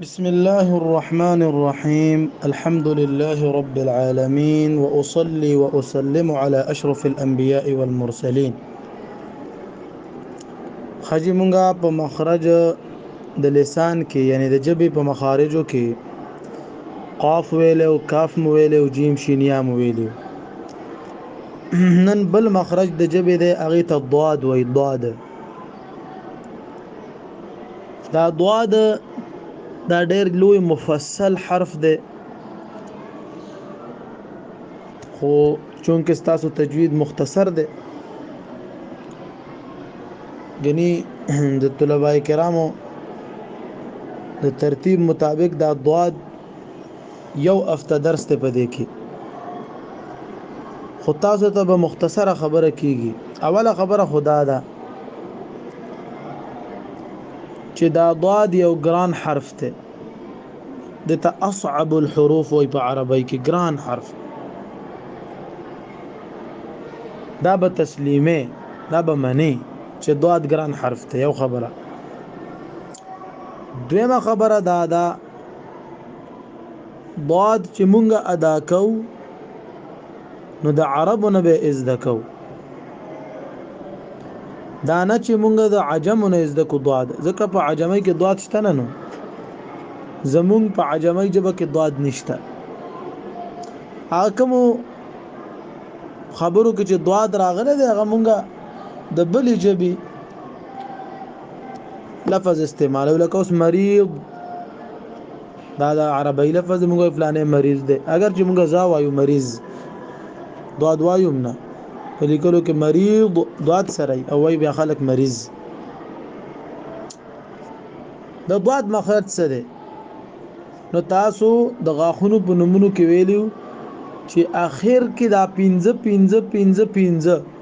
بسم الله الرحمن الرحيم الحمد لله رب العالمين وأصلي وأسلم على أشرف الأنبياء والمرسلين خجي مونږه په مخرج د لسان کې یعنی د جبې په مخارجو کې قاف ویل او کاف مو ویل او جیم شین یا مو ویل نن بل مخرج د جبې د اغه ته ضاد وی ضاد دا دعا د دا ډېر لوی مفصل حرف دی خو چونکه تاسو تجوید مختصر دی غني د طلبه کرامو د ترتیب مطابق دا دعا یو هفته درس ته پدې کې خو تاسو ته به مختصره خبره کیږي اوله خبره خدا ده چې دا ضاد یو ګران حرف ته د ته اصعب الحروف وي په عربی کې ګران حرف دا به تسلیمه دا به منی چې ضاد ګران حرف ته یو خبره دویمه خبره دا ده ضاد چې مونږه ادا کو نو د عربو نه به از د کو دا نه چې مونږ د عجم نه زده کو ضاد ځکه په عجمي کې ضاد شته نه نو زمونږ په عجمي ژبه کې ضاد نشته حاکم خبرو کې چې ضاد راغله ده هغه مونږه د بلې ژبې لفظ استعمالو لکه اوس مریض دا د عربی لفظ موږ فلانه مریض دی اگر چې موږ زا وایو مریض دوا دوا یم نه په لیکلو کې مریض دوات سره او وای بیا خلک مریض د دوات مخرج څه دی نو تاسو د غاخونو په نمونو کې ویلو چې اخر کې دا 15 15 15 15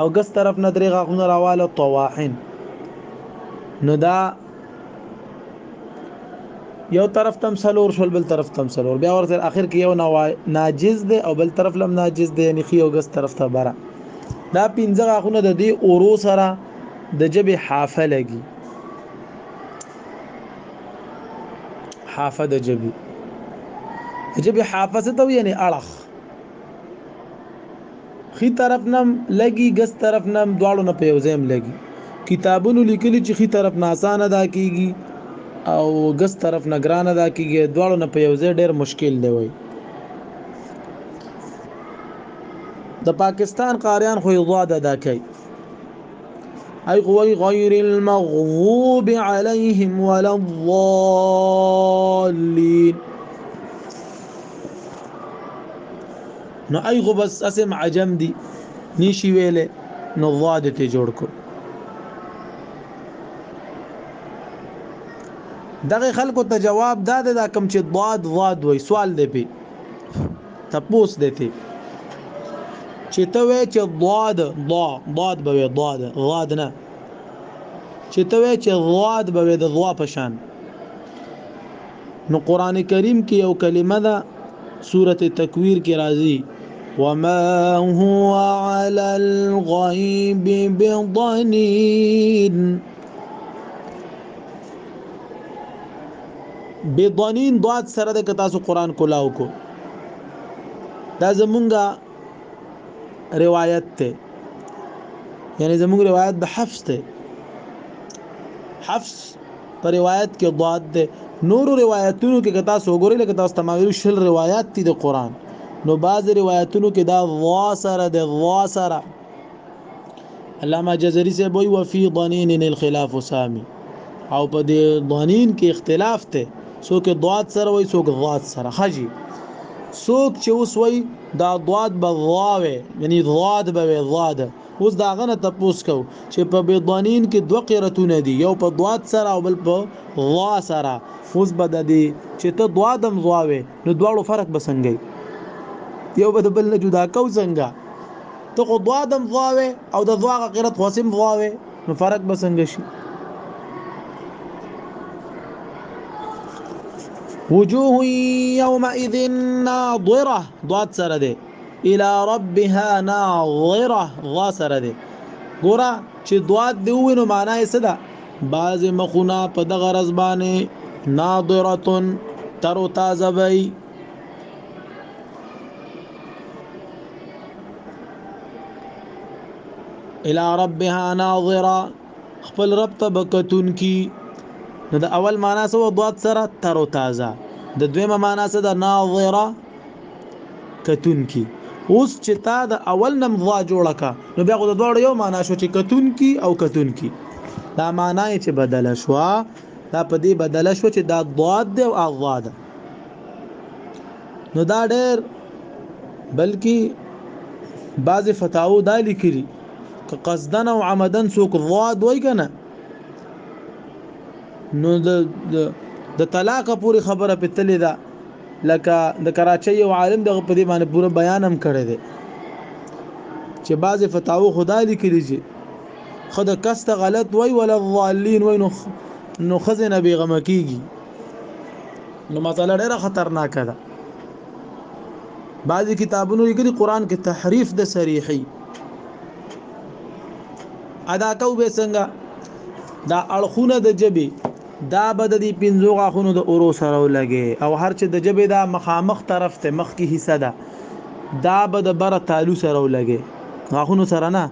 او ګس طرف نه درې غاغونه راواله طواحن نو دا یو طرف تم سلور شول بل طرف تم سلور بیا ورته اخر کې یو ناجز دی او بل طرف لم ناجز دی یعنی خي او ګس طرف ته بره دا پنځه غاخونه د دې اورو سره د جبه حافه لګي حافه د جبه جبه حافظه ته یعنی اړخ ښي طرف نه هم لږي ګس طرف نه هم دواړو نه په یو ځای هم لږي کتابونو لیکلي چې ښي طرف نه اسانه ادا کیږي او ګس طرف نه ګران ادا کیږي دواړو نه په یو ځای ډیر مشکل دی وای د پاکستان قاریان خو یو ضاد ادا کوي اي قوي غير المغضوب عليهم ولا الضالين نو ای خو بس اسم عجم دی نشي ویلې نو ضاد ته جوړ کو دغه خلکو ته جواب دا ده دا کم چې ضاد ضاد وای سوال دی پی تپوس دی تی چې ته وای چې ضاد ضا ضاد به وای ضاد ضاد نه چې ته وای چې ضاد به وای د ضا په شان نو قران کریم کې یو کلمه ده سورته تکویر کې راځي وما هو على الغيب بضنين بضنين ضاد سره د تاسو قران کولاو کو دا زمونږه روایت ته یعنی زموږ روایت د حفظ ته حفظ په روایت کې ضاد ده نور روایتونو کې کتا سو ګورې لکه تاسو تماویل شل روایت دي د قران نو بعض روایتونو کې دا وا سره د وا سره علامه جزري صاحب وی وفي ضنين الخلاف سامي او په دې ضنين کې اختلاف ته څوک ضاد سره وای څوک ضاد سره خجي څوک چې اوس وای دا ضاد به ضاوي یعنی ضاد به وي ضاد اوس دا غنه تپوس کو چې په بيضانین کې دوه قرتونه دي یو په ضاد سره او بل په ضا سره اوس به د دې چې ته ضادم ضاوي نو دواړو فرق بسنګي یو به بل نه جدا کو څنګه ته خو دوادم ضواوي او د ضوا غیرت خوسم ضواوي نو فرق به څنګه شي وجوه يومئذ ناظره ضاد سره ده الى ربها ناظره ضا سره ده ګوره چې ضاد دی وینو معنا یې څه ده بعض مخونه په دغه رزبانه ناظره تر تازه وي الى ربها ناظره خپل رب ته بکتون کی نو د اول معنا سو ضاد سره تر او تازه د دویمه معنا سره د ناظره کتون کی اوس چې تا د اول نم ضا جوړه کا نو بیا خو د دوړ یو معنا شو چې کتون کی او کتون کی دا معنا یې چې بدل شو دا په دې بدل شو چې دا ضاد او اضاد نو دا ډېر بلکې بعضې فتاو دا لیکلي که قصدن او عمدن څوک ضاد وای کنه نو د د طلاق پوری خبره پتلې ده لکه د کراچۍ یو عالم دغه په دې باندې پوره بیان هم کړی دی چې بعضې فتاو خدا لیکلي چې خو د کسته غلط وای ولا ضالین وای نو نو خزنه بیغمه کیږي نو مسله ډیره خطرناکه ده بعضی کتابونو لیکلي قران کې تحریف د صریحي ادا کو به څنګه دا اړخونه د جبه دا بد دي پنځو غاخونو د اورو سره لګي او هر چې د جبه دا مخامخ طرف ته مخ کې حصہ ده دا بد بر تعالو سره لګي غاخونو سره نه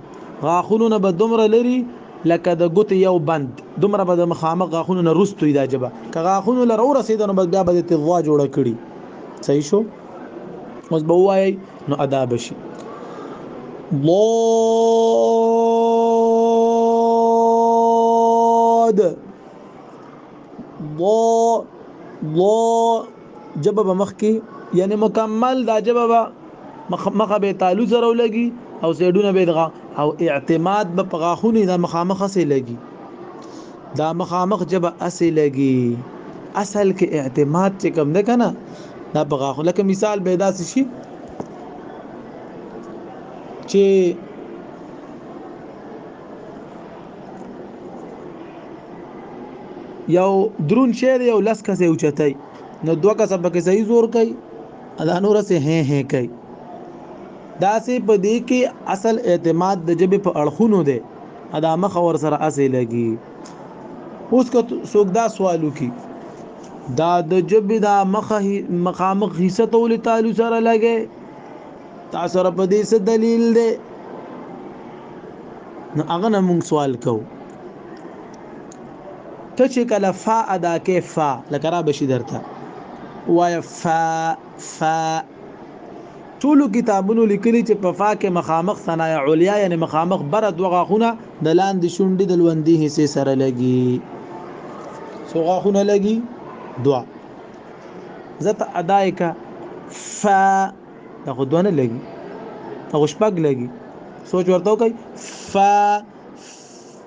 غاخونو نه به دومره لري لکه د ګوتې یو بند دومره به د مخامخ غاښونو نه روستو وي دا جبه که غاښونو لره ورسېده نو بس بیا به د تضوا جوړه کړي صحیح شو اوس به وایي نو ادا بشي ضاد ضاد ژبه به مخکې یعنی مکمل دا ژبه به مخه به تالو سره ولګي او سیډونه به دغه او اعتماد به په غاخونی دا مخامخ سي لګي دا مخامخ جبه اسي لګي اصل کې اعتماد چې کم ده کنه دا په غاخو لکه مثال به داس شي چې یو درون شی دی او لس کسه اوچتای نو دوه کسه پکې صحیح زور کوي ادا نور سه هه هه کوي دا سه په دې کې اصل اعتماد د جبه په اړخونو دی ادا مخ ور سره اسې لګي اوس که څوک دا سوال وکي دا د جبه دا مخه مخامخ حصہ تول تعالی سره لګي تاسو سره په دې څه دلیل دی نو هغه نه مونږ سوال کو ته چې کله فا ادا کې فا لکه را بشي درته وای فا فا ټولو کتابونو لیکلي چې په فا کې مخامخ ثنا علیا یعنی مخامخ بر دوه غاخونه د لاندې شونډې د لوندې حصے سره لګي سو غاخونه لګي دوا زت ادای کا ف دا خو دوه نه لګي دا خو شپږ لګي سوچ ورته وکړئ ف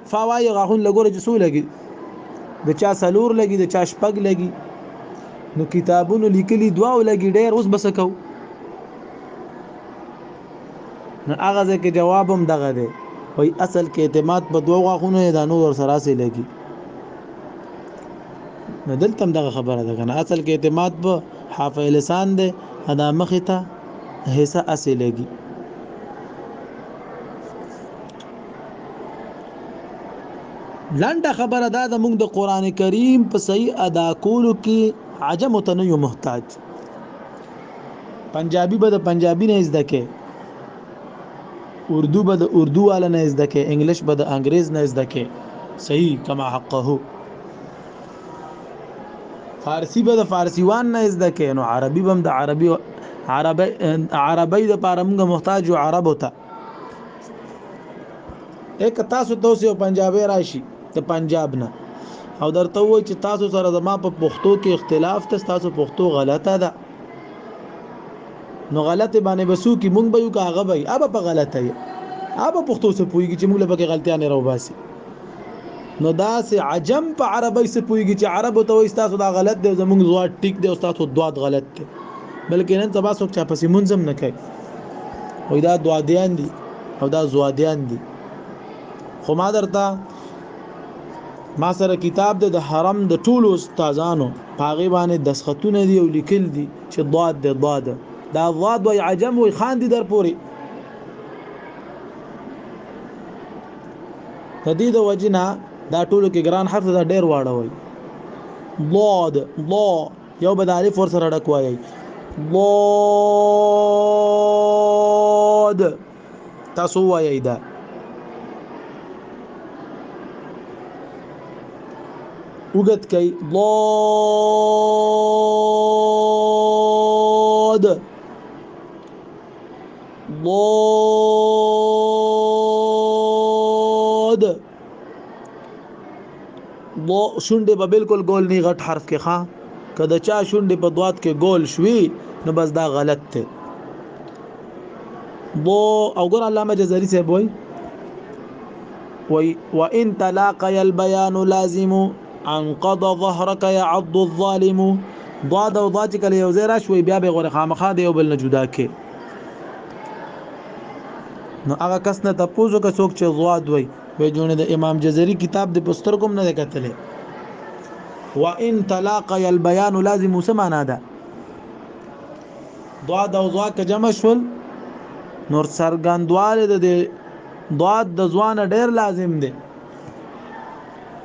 ف وایي غاښونه لګوره چې څو لګي د چا سلور لګي د چا شپږ لګي نو کتابونو لیکلي دوا لګي ډېر اوس بس کو نو هغه ځکه جواب هم دغه دی وای اصل کې اعتماد په دوه غاښونه دا نور ور سره سي لګي نو دلته هم دغه خبره ده کنه اصل کې اعتماد په حافه لسان دی ادا مخی ته حصه اسی لګی لنډه خبره دا د موږ د قران کریم په صحیح ادا کولو کې عجم ته نه یو محتاج پنجابي به د پنجابي نه زده کې اردو به د اردو والا نه زده کې انګلیش به د انګریز نه زده کې صحیح کما حقه فارسی به د فارسیوان نه زده کې نو عربي به د عربي عربي عربي د پاره موږ محتاج یو عرب وته یک تاسو ته یو پنجابي راشي د پنجاب نه او درته وای چې تاسو سره زما په پښتو کې اختلاف ته تاسو پښتو غلطه ده نو غلطه باندې بسو کې مونږ به یو کاغه به اب په غلطه اب پښتو سره پوي چې مونږ له بګه غلطیاں نه راو باسي نو دا سه عجم په عربی سه پویږي چې عرب ته وایي تاسو دا غلط دی زمونږ زواد ټیک دی او تاسو دواد غلط دی بلکې نن سبا څوک چا پسې منظم نه کوي وای دا دوادیان دي او دا زوادیان دي خو ما درته ما سره کتاب د حرم د ټولو استادانو پاغي باندې دسختونه دي او لیکل دي چې ضاد د ضاد دا ضاد وای عجم وای خان دي در پوري د دې د وجنه دا ټولو کې ګران حرف دا ډیر واړه وي ضاد ضا یو به د الف ور سره ډک وایي ضاد تاسو وایي دا وګت کوي ضاد ضاد ضو شونډې به بالکل ګول نه غټ حرف کې ښا کله چا شونډې په دوات کې ګول شوي نو بس دا غلط دی ضو او ګور علامه جزري صاحب وای وای وان تلاقي البيان لازم انقض ظهرك يعض الظالم ضاد او ضا چې کله یو ځای راشوي بیا به غوړې خامخا د یو بل نه جدا کې نو هغه کس نه تاسو که څوک چې ضاد وي به جوړه د امام جزري کتاب د پستر کوم نه کتلې وان تلاقى البيان لازم سمانا ده ضاد او ضا که جمع شول نور سرګندواله د ضاد د ځوان ډیر لازم دی